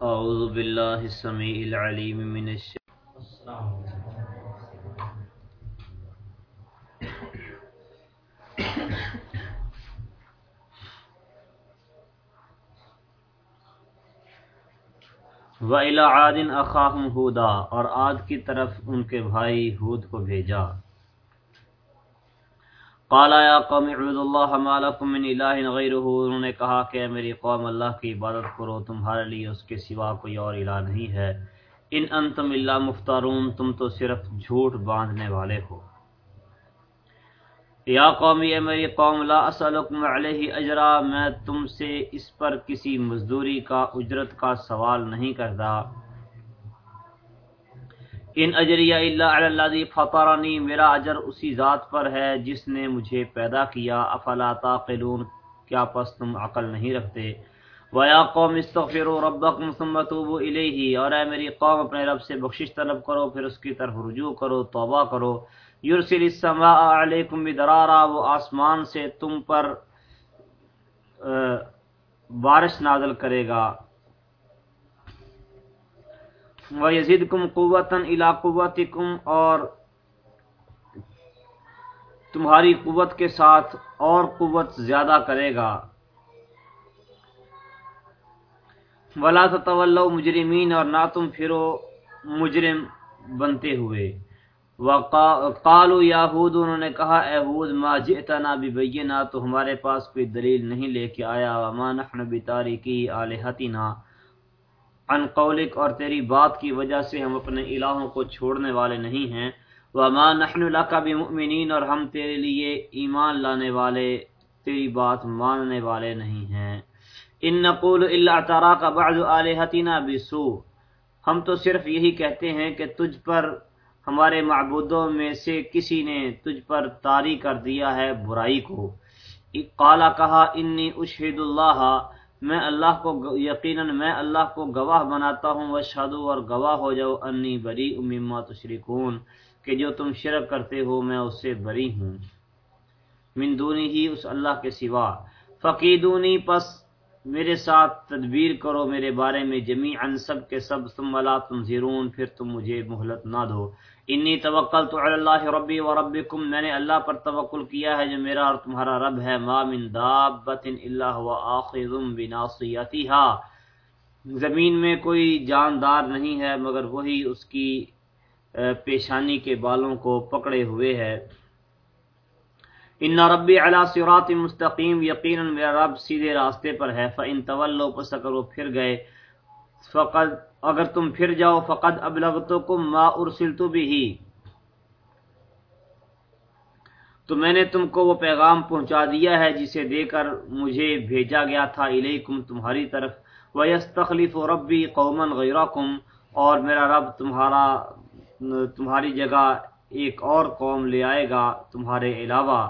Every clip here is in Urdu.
اعوذ باللہ السمیع العلیم من الشیطان وَإِلَى عَادٍ أَخَاهُمْ هُودًا اور عاد کی طرف ان کے بھائی ہود کو بھیجا۔ قال یا قوم اعبدوا الله ما لكم من اله غيره انہوں نے کہا کہ میری قوم، اللہ کی عبادت کرو، تمہارے لیے اس کے سوا کوئی اور الہ نہیں ہے۔ ان انتم الا مفترون، تم تو صرف جھوٹ باندھنے والے ہو۔ یا قومی اے میری قوم، لا اسألکم علیہ اجرا، میں تم سے اس پر کسی مزدوری کا، اجرت کا سوال نہیں کرتا۔ ان اجریہ الا علی الذی فطرنی، میرا اجر اسی ذات پر ہے جس نے مجھے پیدا کیا، افلا تعقلون، کیا پس تم عقل نہیں رکھتے؟ ویا قوم استغفروا ربکم ثم توبوا الیہ اور اے میری قوم، اپنے رب سے بخشش طلب کرو، پھر اس کی طرف رجوع کرو، توبہ کرو۔ یرسل السماء علیکم بدرارا وہ آسمان سے تم پر بارش نازل کرے گا۔ وَيَزِدْكُمْ قُوَّةً إِلَىٰ قُوَّتِكُمْ اور تمہاری قوت کے ساتھ اور قوت زیادہ کرے گا۔ ولا تتولوا مجرمین اور نہ تم پھرو مجرم بنتے ہوئے۔ وقالوا یاہود انہوں نے کہا، اے ہود، ما جئتنا ببینہ تو ہمارے پاس کوئی دلیل نہیں لے کے آیا۔ وما نحن بتارکی آلہتنا۔ ان قولک اور تیری بات کی وجہ سے ہم اپنے الہوں کو چھوڑنے والے نہیں ہیں۔ وما نحن لک بمؤمنین اور ہم تیرے لیے ایمان لانے والے، تیری بات ماننے والے نہیں ہیں۔ ان نقول الا تراک بعض الہتنا بسوء۔ ہم تو صرف یہی کہتے ہیں کہ تجھ پر ہمارے معبودوں میں سے کسی نے تجھ پر طاری کر دیا ہے برائی کو۔ قالا کہا انی اشہد اللہ میں اللہ کو یقیناً میں اللہ کو گواہ بناتا ہوں وہ شادو اور گواہ ہو جاؤ، انی بری مما تشریکون کہ جو تم شرک کرتے ہو میں اس سے بری ہوں۔ من دونی ہی اس اللہ کے سوا۔ فقیدونی، پس میرے ساتھ تدبیر کرو، میرے بارے میں جمیعا سب کے سب، ثم لا تنظرون، پھر تم مجھے مہلت نہ دو۔ انی توکلت علی اللہ ربی و ربکم، میں نے اللہ پر توکل کیا ہے جو میرا اور تمہارا رب ہے۔ ما من دابت الا هو، آخذ بناصیتها۔ زمین میں کوئی جاندار نہیں ہے، مگر وہی اس کی پیشانی کے بالوں کو پکڑے ہوئے ہے۔ ان ربی علی صراط مستقیم یقینا میرا رب سیدھے راستے پر ہے۔ فان تولوا پس اگر وہ پھر گئے۔ فقد، اگر تم پھر جاؤ، فقد ابلغتکم ما ارسلت به۔ تو میں نے تم کو وہ پیغام پہنچا دیا ہے جسے دے کر مجھے بھیجا گیا تھا الیکم تمہاری طرف۔ ویستخلف ربی قوما غیرکم اور میرا رب تمہارا، تمہاری جگہ ایک اور قوم لے آئے گا تمہارے علاوہ۔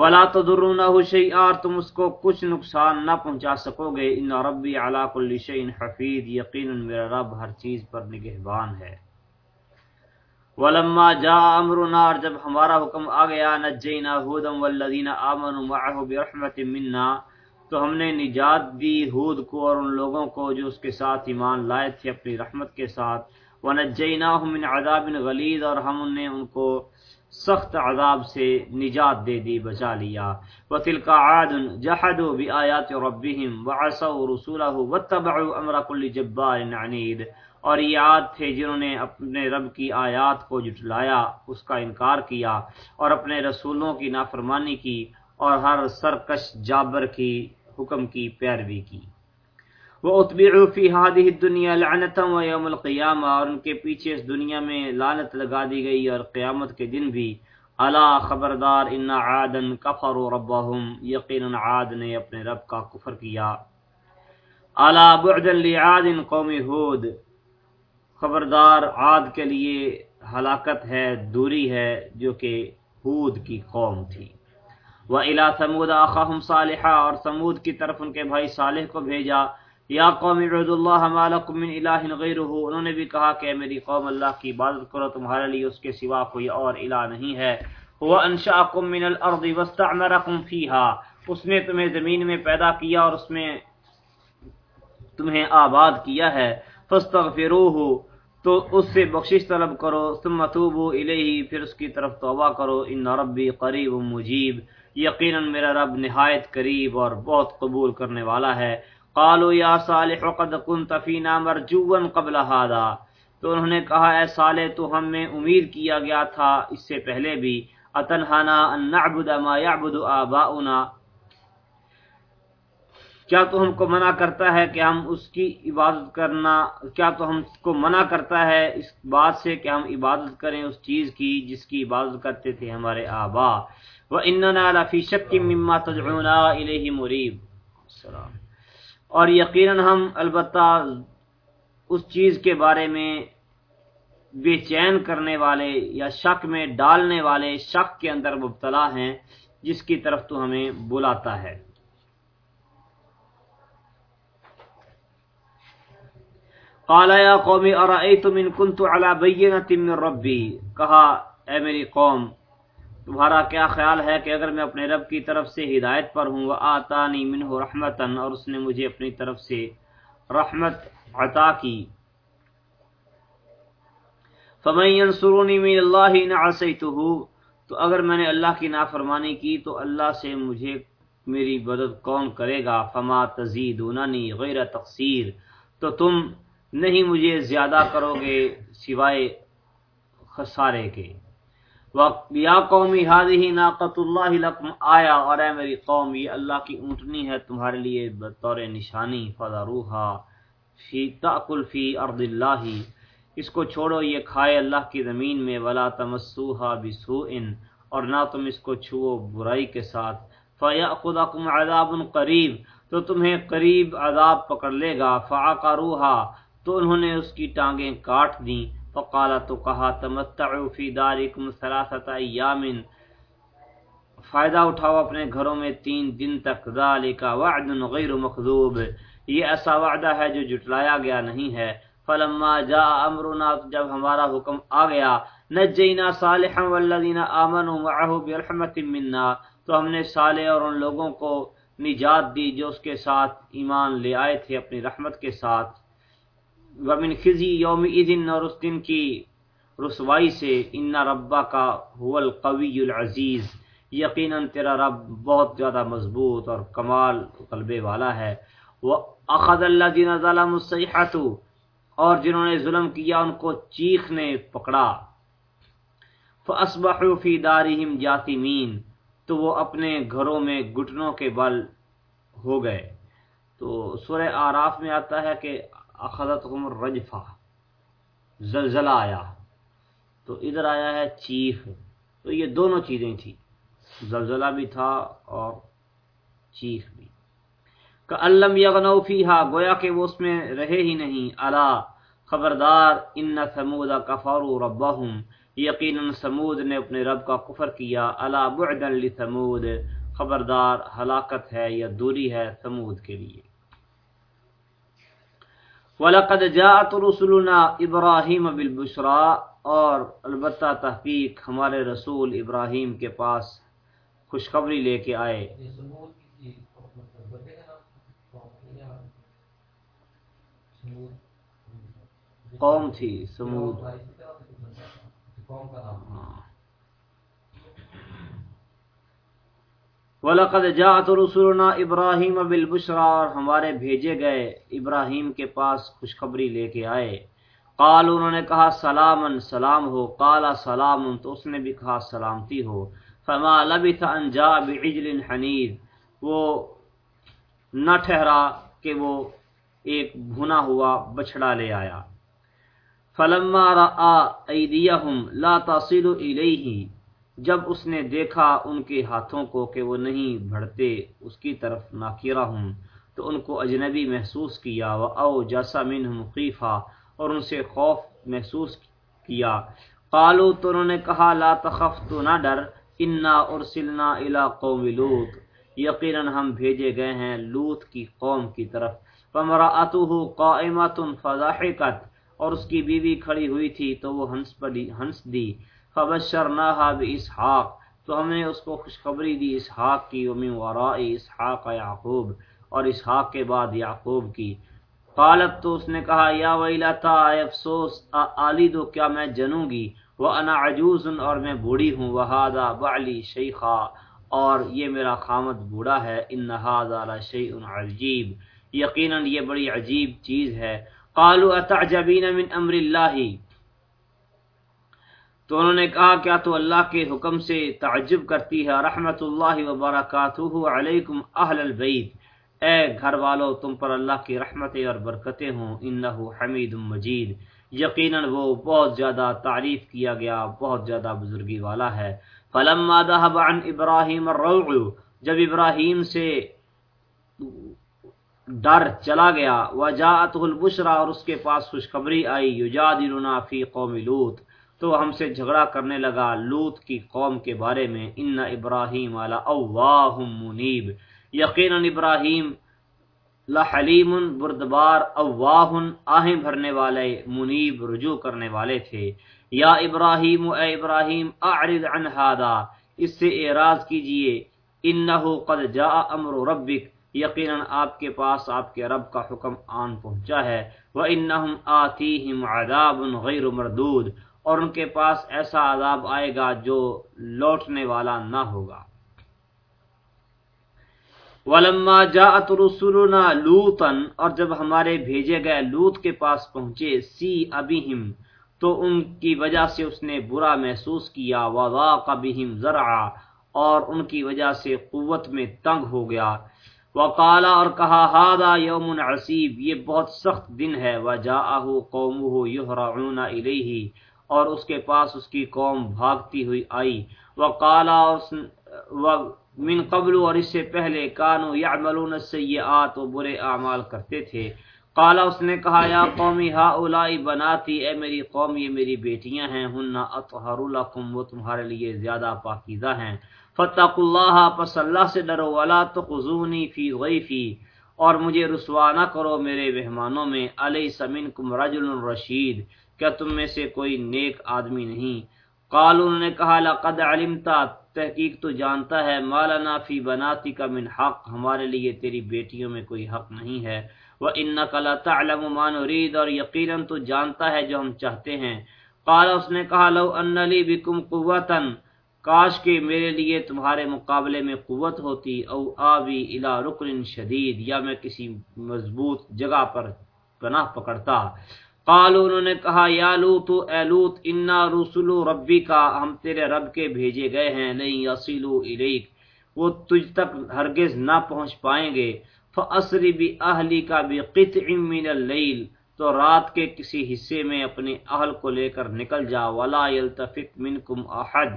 ولا تضرونه شيئا، تم اس کو کچھ نقصان نہ پہنچا سکو گے ان ربی علی کل شیء حفیظ یقینا میرا رب ہر چیز پر نگہبان ہے۔ ولما جاء امرنا اور جب ہمارا حکم آ گیا نجینا هودا والذین آمنوا معه برحمت منا، تو ہم نے نجات دی ہود کو اور ان لوگوں کو جو اس کے ساتھ ایمان لائے تھے، اپنی رحمت کے ساتھ۔ ونجیناهم من عذاب غلیظ اور ہم نے ان کو سخت عذاب سے نجات دے دی، بچا لیا۔ وتلك عاد جحدوا بآيات ربهم وعصوا رسوله واتبعوا امر كل جبار عنيد اور یہ عاد تھے جنہوں نے اپنے رب کی آیات کو جھٹلایا، اس کا انکار کیا اور اپنے رسولوں کی نافرمانی کی اور ہر سرکش جابر کی حکم کی پیروی کی۔ وہ اتبعوا فی هذه الدنيا لعنتا ويوم القيامه اور ان کے پیچھے اس دنیا میں لعنت لگا دی گئی اور قیامت کے دن بھی۔ الا خبردار، ان عادا كفروا ربهم، یقینا عاد نے اپنے رب کا کفر کیا۔ الا بعدا لعاد، قوم هود خبردار، عاد کے لیے ہلاکت ہے، دوری ہے، جو کہ ہود کی قوم تھی۔ وَإِلَى ثَمُودَ أَخَاهُمْ صَالِحًا، اور سمود کی طرف ان کے بھائی صالح کو بھیجا۔ یا قوم عبد اللہ مالکم من الہ غیرہ، انہوں نے بھی کہا کہ میری قوم، اللہ کی عبادت کرو، تمہارے لیے اس کے سوا کوئی اور الہ نہیں ہے۔ هو انشاءکم من الارض واستعمرکم فیہا، اس نے تمہیں زمین میں پیدا کیا اور اس میں تمہیں آباد کیا ہے۔ فاستغفروہ، تو اس سے بخشش طلب کرو۔ ثم توبو الیہ، پھر اس کی طرف توبہ کرو۔ ان ربی قریب مجیب، یقیناً میرا رب نہایت قریب اور بہت قبول کرنے والا ہے۔ قالوا یا صالح قد كنت فينا مرجوا قبل هذا۔ تو انہوں نے کہا، اے صالح، تو ہم میں امید کیا گیا تھا اس سے پہلے بھی۔ اتنہانا ان نعبد ما يعبد آباؤنا۔ کیا تو ہم کو منع کرتا ہے کہ ہم اس کی عبادت کرنا، کیا تو ہم کو منع کرتا ہے اس بات سے کہ ہم عبادت کریں اس چیز کی جس کی عبادت کرتے تھے ہمارے آبا۔ و اننا لفی شک مما تدعونا الیہ مریب السلام۔ اور یقیناً ہم البتہ اس چیز کے بارے میں بے چین کرنے والے یا شک میں ڈالنے والے شک کے اندر مبتلا ہیں، جس کی طرف تو ہمیں بلاتا ہے۔ قال یا قوم، ارائیتم ان کنت علی بینت من ربی؟ کہا، اے میری قوم تمہارا کیا خیال ہے کہ اگر میں اپنے رب کی طرف سے ہدایت پر ہوں آتانی منہ رحمتا، اور اس نے مجھے اپنی طرف سے رحمت عطا کی۔ فمن ينصرني من الله ان عصيته، تو اگر میں نے اللہ کی نافرمانی کی، تو اللہ سے مجھے میری مدد کون کرے گا؟ فما تزیدوننی غیر تقصیر تو تم نہیں مجھے زیادہ کرو گے سوائے خسارے کے۔ یا قومی ہادی ناقت اللہ لکم آیا، اور اے میری قوم، یہ اللہ کی اونٹنی ہے، تمہارے لیے بطور نشانی فضا روحا فی، تاکل فی ارض اللہ، اس کو چھوڑو، یہ کھائے اللہ کی زمین میں، ولا تمسوہا بسوء، اور نہ تم اس کو چھوو برائی کے ساتھ۔ فیاخذکم عذاب قریب، تو تمہیں قریب عذاب پکڑ لے گا۔ فعقروہا، تو انہوں نے اس کی ٹانگیں کاٹ دیں۔ فقالا تو کہا تمتعو فی دارکم ثلاثت ایام۔ فائدہ اٹھاؤ اپنے گھروں میں تین دن تک۔ ذالک وعد غیر مخذوب یہ ایسا وعدہ ہے جو جٹلایا گیا نہیں ہے۔ فلما جاء امرنا، جب ہمارا حکم آ گیا، نجینا صالحا والذین آمنوا معه برحمت منا۔ تو ہم نے صالح اور ان لوگوں کو نجات دی جو اس کے ساتھ ایمان لے آئے تھے اپنی رحمت کے ساتھ۔ ومن خزی یوم دن اور اس دن کی رسوائی سے ان ربا کا هو القوی العزیز یقیناً تیرا رب بہت زیادہ مضبوط اور کمال قلبے والا ہے۔ وہ اخذ اللہ دین ظلم الصیحت اور جنہوں نے ظلم کیا، ان کو چیخ نے پکڑا۔ فاصبحوا فی دارہم جاثمین تو وہ اپنے گھروں میں گھٹنوں کے بل ہو گئے۔ تو سورہ آراف میں آتا ہے کہ اخذتهم الرجفہ زلزلہ آیا۔ تو ادھر آیا ہے چیخ۔ تو یہ دونوں چیزیں تھیں۔ زلزلہ بھی تھا اور چیخ بھی۔ کہ علم یغنو فیہا، گویا کہ وہ اس میں رہے ہی نہیں۔ الا خبردار، ان ثمود کفروا ربهم یقینا سمود نے اپنے رب کا کفر کیا۔ الا بعدا لثمود، خبردار، ہلاکت ہے یا دوری ہے سمود کے لیے۔ وَلَقَدْ جَاءَتْ رُسُلُنَا إِبْرَاهِيمَ بِالْبُشْرَى اور البتہ تحقیق ہمارے رسول ابراہیم کے پاس خوشخبری لے کے آئے۔ قوم تھی، سمود۔ وَلَقَدْ جَاءَتْ رُسُلُنَا إِبْرَاهِيمَ بِالْبُشْرَى اور ہمارے بھیجے گئے ابراہیم کے پاس خوشخبری لے کے آئے۔ قال انہوں نے کہا سلامن سلام ہو۔ قال سلام تو اس نے بھی کہا، سلامتی ہو۔ فما لبث ان جاء بعجل حنید وہ نہ ٹھہرا کہ وہ ایک بھنا ہوا بچڑا لے آیا۔ فلما رأى ایدیہم لا تصل الیہ جب اس نے دیکھا ان کے ہاتھوں کو کہ وہ نہیں بڑھتے، اس کی طرف ناکیرہ ہوں، تو ان کو اجنبی محسوس کیا و او جیسا من مقیفہ اور ان سے خوف محسوس کیا۔ قالو تو انہوں نے کہا، لا تخف، تو نہ ڈر، انا ارسلنا الى قوم لوت یقیناً ہم بھیجے گئے ہیں لوت کی قوم کی طرف۔ فمرأته قائمة فضحكت، اور اس کی بیوی کھڑی ہوئی تھی، تو وہ ہنس پڑی، ہنس دی۔ فبشرناها باسحاق تو ہم نے اس کو خوشخبری دی اسحاق کی، ومن وراء اسحاق یعقوب، اور اسحاق کے بعد یعقوب کی۔ قالت تو اس نے کہا، یا ویلتا، اے افسوس آلی دو، کیا میں جنوں گی؟ وہ انا عجوز، اور میں بوڑھی ہوں۔ وہ ہادا بالی شیخا اور یہ میرا خامد بوڑھا ہے۔ ان نہاد شی عجیب یقیناً یہ بڑی عجیب چیز ہے۔ قالوا اتعجبین من امر اللہ تو انہوں نے کہا، کیا تو اللہ کے حکم سے تعجب کرتی ہے؟ رحمت اللہ وبرکاتہ علیکم اہل البیت۔ اے گھر والو، تم پر اللہ کی رحمتیں اور برکتیں ہوں۔ انہو حمید مجید۔ یقیناً وہ بہت زیادہ تعریف کیا گیا، بہت زیادہ بزرگی والا ہے۔ فلما ذهب عن ابراہیم الروع، جب ابراہیم سے ڈر چلا گیا وجاءته البشرا اور اس کے پاس خوشخبری آئی، یجادلنا فی قوم لوط۔ تو ہم سے جھگڑا کرنے لگا لوت کی قوم کے بارے میں، ان ابراہیم اواہ منیب. یقینا ابراہیم لحلیم بردبار اواہ آہیں بھرنے والے، منیب رجوع کرنے والے تھے. یا ابراہیم، اے ابراہیم، اعرض عن هذا اس سے اعراض کیجیے. انه قد جاء امر ربک، یقینا آپ کے پاس، آپ کے رب کا حکم آن پہنچا ہے. وانہم آتیہم عذاب غیر مردود. اور ان کے پاس ایسا عذاب آئے گا جو لوٹنے والا نہ ہوگا۔ ولما جاءت رسولنا لوطا، اور جب ہمارے بھیجے گئے لوط کے پاس پہنچے، سی ابیہم تو ان کی وجہ سے اس نے برا محسوس کیا، وضاق بهم ذرعا اور ان کی وجہ سے قوت میں تنگ ہو گیا۔ وقالا اور کہا ہادا یوم عصیب، یہ بہت سخت دن ہے۔ وجاءه قومه يهرعون الیہ اور اس کے پاس اس کی قوم بھاگتی ہوئی آئی۔ وقالا من قبل اور اس سے پہلے کانو یعملون السیئات و برے اعمال کرتے تھے۔ قالا اس نے کہا، یا قومی ہا اولائی بناتی، اے میری قوم یہ میری بیٹیاں ہیں، ہن اطہر لکم، وہ تمہارے لیے زیادہ پاکیزہ ہیں۔ فتق اللہ پس اللہ سے ڈرو، ولا تخزونی فی غیفی، اور مجھے رسوا نہ کرو میرے مہمانوں میں علیہ منکم رجل رشید۔ کیا تم میں سے کوئی نیک آدمی نہیں؟ قال انہوں نے کہا، لقد علمتا، تحقیق تو جانتا ہے مالنا فی بناتی کا من حق، ہمارے لیے تیری بیٹیوں میں کوئی حق نہیں ہے۔ وہ ان نقلا تعلم ما نريد، اور یقینا تو جانتا ہے جو ہم چاہتے ہیں۔ قال، اس نے کہا، لو ان لی بكم قوتا، کاش کہ میرے لیے تمہارے مقابلے میں قوت ہوتی، او آوی الى رکن شدید، یا میں کسی مضبوط جگہ پر پناہ پکڑتا۔ قالو انہوں نے کہا، یا لوت، اے لوت، انا رسول ربی کا ہم تیرے رب کے بھیجے گئے ہیں، نہیں، یصلو الیک، وہ تجھ تک ہرگز نہ پہنچ پائیں گے۔ فاسری بی اہلی کا بقطع من اللیل تو رات کے کسی حصے میں اپنے اہل کو لے کر نکل جا، ولا یلتفت منکم احد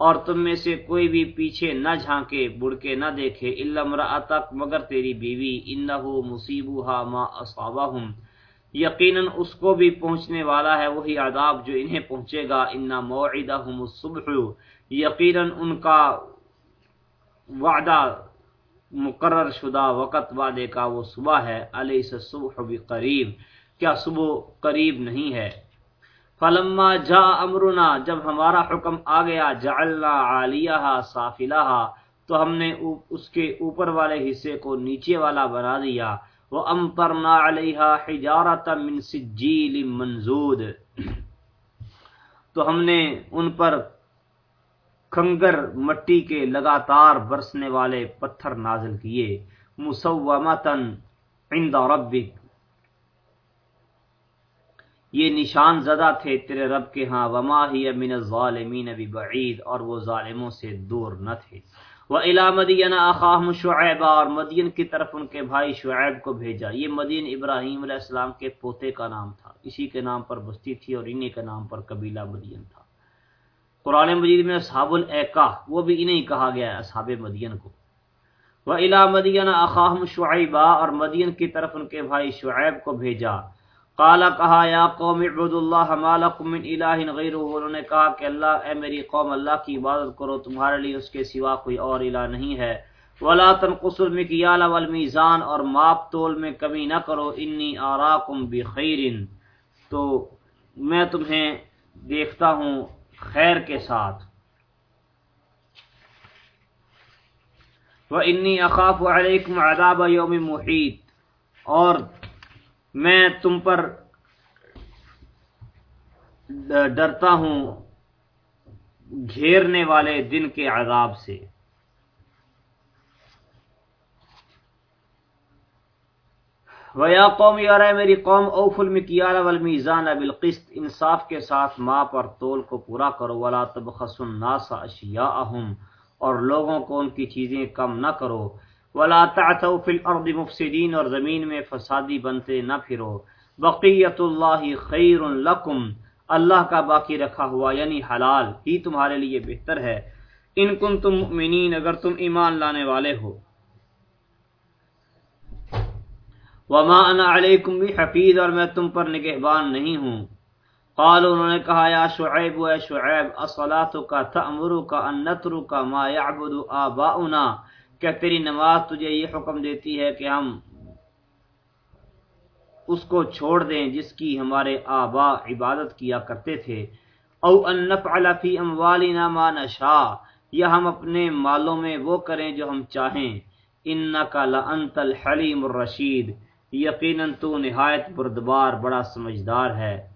اور تم میں سے کوئی بھی پیچھے نہ جھانکے بڑھ کے نہ دیکھے الا امراتک مگر تیری بیوی انه مصیبها ما اصابهم یقیناً اس کو بھی پہنچنے والا ہے وہی عذاب جو انہیں پہنچے گا۔ انا موعدہم الصبح۔ یقیناً ان کا وعدہ مقرر شدہ وقت وعدے کا وہ صبح ہے۔ علیہ الصبح بقریب کیا صبح قریب نہیں ہے؟ فلما جا امرنا جب ہمارا حکم آ گیا، جعلنا عالیہ سافلہ تو ہم نے اس کے اوپر والے حصے کو نیچے والا بنا دیا۔ وَأَمْطَرْنَا عَلَيْهَا حِجَارَةً مِّن سِجِّيلٍ مَنْزُودٍ۔ تو ہم نے ان پر کھنگر مٹی کے لگاتار برسنے والے پتھر نازل کیے۔ مسومتن عند ربک۔ یہ نشان زدہ تھے تیرے رب کے ہاں۔ وما ہی من الظالمین ببعید۔ اور وہ ظالموں سے دور نہ تھے۔ وہ الا مدین اخاہم شعیب اور مدین کی طرف ان کے بھائی شعیب کو بھیجا۔ یہ مدین ابراہیم علیہ السلام کے پوتے کا نام تھا۔ اسی کے نام پر بستی تھی اور انہی کے نام پر قبیلہ مدین تھا۔ قرآن مجید میں اصحاب العقا وہ بھی انہیں کہا گیا ہے، اصحاب مدین کو۔ وہ الا مدین اخاہم شعیبہ اور مدین کی طرف ان کے بھائی شعیب کو بھیجا۔ قالا کہا، یا قوم عبد اللہ مالکم من الہ غیر انہوں نے کہا کہ اللہ، اے میری قوم، اللہ کی عبادت کرو، تمہارے لیے اس کے سوا کوئی اور الہ نہیں ہے۔ ولا تنقصوا المکیال والمیزان اور ماپ تول میں کمی نہ کرو انی آراکم بخیر تو میں تمہیں دیکھتا ہوں خیر کے ساتھ۔ وانی اخاف علیکم عذاب یوم محیط اور میں تم پر ڈرتا ہوں گھیرنے والے دن کے عذاب سے۔ ویا قوم یار میری قوم اوف المکیال والمیزان بالقسط۔ انصاف کے ساتھ ماں پر تول کو پورا کرو۔ ولا تبخس الناس اشیاءهم اور لوگوں کو ان کی چیزیں کم نہ کرو۔ ولا تعثوا في الارض مفسدين اور زمین میں فسادی بنتے نہ پھرو۔ بقیت اللہ خیر لکم اللہ کا باقی رکھا ہوا یعنی حلال ہی تمہارے لیے بہتر ہے۔ ان کنتم مؤمنین اگر تم ایمان لانے والے ہو۔ وما انا علیکم بحفیظ اور میں تم پر نگہبان نہیں ہوں۔ قال انہوں نے کہا، یا شعیب و شعیب، اصلاتک تأمرک ان نترک ما يعبد آباؤنا؟ کیا تیری نماز تجھے یہ حکم دیتی ہے کہ ہم اس کو چھوڑ دیں جس کی ہمارے آبا عبادت کیا کرتے تھے۔ او ان نفعل فی اموالنا ما نشاء، یا ہم اپنے مالوں میں وہ کریں جو ہم چاہیں۔ انکا لانت الحلیم الرشید، یقیناً تو نہایت بردبار، بڑا سمجھدار ہے۔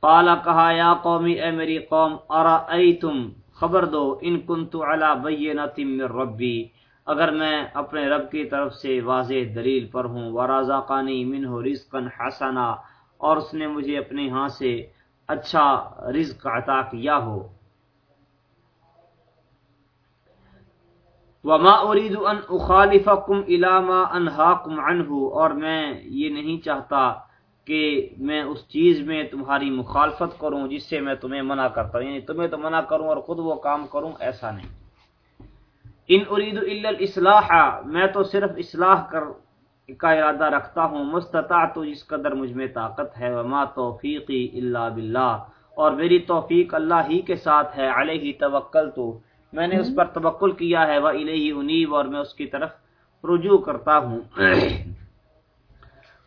قالا کہا، یا قومی، اے میری قوم، ارائیتم؟ خبر دو، ان کنتو علا بینات من ربی۔ اگر میں اپنے رب کی طرف سے واضح دلیل پر ہوں ورازقانی منہ رزقا حسنا، اور اس نے مجھے اپنے ہاں سے اچھا رزق عطا کیا ہو۔ وما اريد ان اخالفكم الى ما انهاكم عنه، اور میں یہ نہیں چاہتا کہ میں اس چیز میں تمہاری مخالفت کروں جس سے میں تمہیں منع کرتا ہوں یعنی تمہیں تو منع کروں اور خود وہ کام کروں، ایسا نہیں۔ ان الا الاصلاح میں تو صرف اصلاح کر کا ارادہ رکھتا ہوں مستطاعت جس قدر مجھ میں طاقت ہے وما توفیقی الا باللہ۔ اور میری توفیق اللہ ہی کے ساتھ ہے علیہ توکل تو میں نے اس پر تبکل کیا ہے وہ الہی انیب اور میں اس کی طرف رجوع کرتا ہوں۔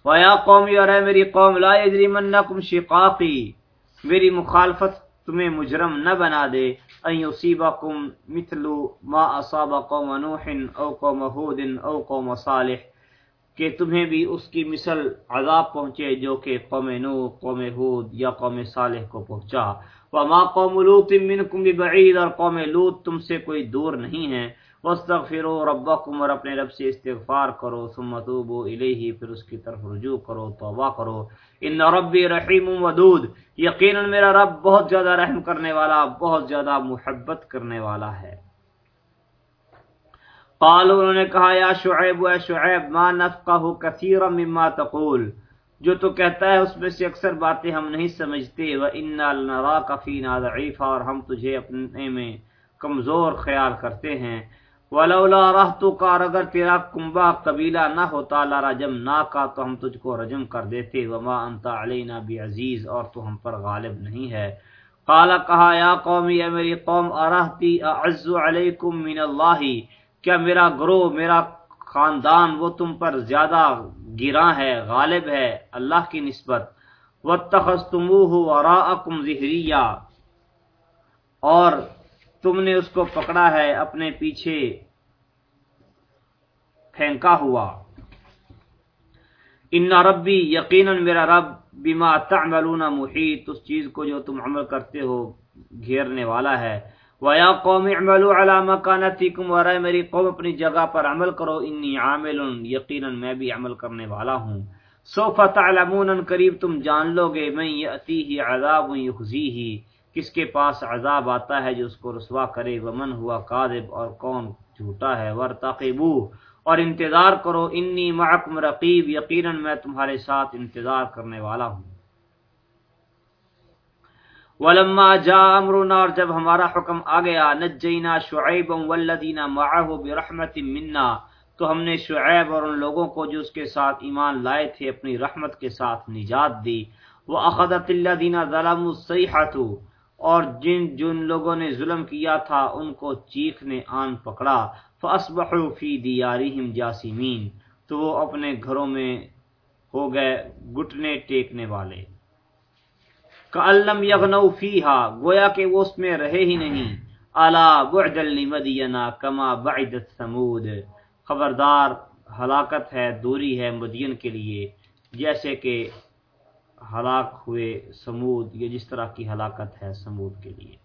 ویا قومی اور میری قوم لا یجرمنکم شقاقی میری مخالفت تمہیں مجرم نہ بنا دے۔ ان یصیبکم مثل ما اصاب قوم نوح او قوم ہود او قوم صالح۔ کہ تمہیں بھی اس کی مثل عذاب پہنچے جو کہ قوم نوح، قوم ہود یا قوم صالح کو پہنچا۔ وما قوم لوط منکم ببعید اور قوم لوط تم سے کوئی دور نہیں ہے۔ واستغفروا ربکم اور اپنے رب سے استغفار کرو، ثم توبوا الیہ، پھر اس کی طرف رجوع کرو، توبہ کرو۔ ان ربی رحیم ودود، یقینا میرا رب بہت زیادہ رحم کرنے والا، بہت زیادہ محبت کرنے والا ہے۔ قالوا، انہوں نے کہا، یا شعیب و شعیب، ما نفقہ کثیرا مما تقول۔ جو تو کہتا ہے، اس میں سے اکثر باتیں ہم نہیں سمجھتے۔ وہ انرا کفی ضعیفہ اور ہم تجھے اپنے میں کمزور خیال کرتے ہیں۔ ولولا رہ تو کار اگر تیرا کنبا قبیلہ نہ ہوتا لا نہ کا، تو ہم تجھ کو رجم کر دیتے۔ وما انتا علینا بھی عزیز اور تو ہم پر غالب نہیں ہے۔ قالا کہا، یا قومی اے میری قوم، ارہتی اعز علیکم من اللہ؟ کیا میرا گروہ، میرا خاندان، وہ تم پر زیادہ گراں ہے، غالب ہے، اللہ کی نسبت؟ و تخص تم ظہریہ اور تم نے اس کو پکڑا ہے، اپنے پیچھے پھینکا ہوا۔ ان ربی یقیناً میرا رب بیما تعملون محیط، اس چیز کو جو تم عمل کرتے ہو گھیرنے والا ہے۔ وَيَا قَوْمِ اعْمَلُوا عَلَى مَكَانَتِكُمْ وَرَائے میری قوم، اپنی جگہ پر عمل کرو۔ انی عامل، یقیناً میں بھی عمل کرنے والا ہوں۔ سوف تعلمون قریب تم جان لو گے میں یأتیہ عذاب یخزیہ۔ کس کے پاس عذاب آتا ہے جو اس کو رسوا کرے؟ ومن ہوا کاذب اور کون جھوٹا ہے؟ ورتقبو اور انتظار کرو، انی معکم رقیب، یقیناً میں تمہارے ساتھ انتظار کرنے والا ہوں۔ ولما جاء امرنا، اور جب ہمارا حکم آ گیا، نجینا شعیب والذین معه برحمت منا تو ہم نے شعیب اور ان لوگوں کو جو اس کے ساتھ ایمان لائے تھے، اپنی رحمت کے ساتھ نجات دی۔ واخذت الذین ظلموا الصیحۃ اور جن جن لوگوں نے ظلم کیا تھا، ان کو چیخ نے آن پکڑا۔ فاصبحوا فی دیارہم جاسمین تو وہ اپنے گھروں میں ہو گئے گھٹنے ٹیکنے والے۔ کالم یغنو فیہا گویا کہ وہ اس میں رہے ہی نہیں۔ الا بعد لمدینہ کما بعدت ثمود۔ خبردار ہلاکت ہے، دوری ہے مدین کے لیے۔ جیسے کہ ہلاک ہوئے سمود یہ جس طرح کی ہلاکت ہے سمود کے لیے۔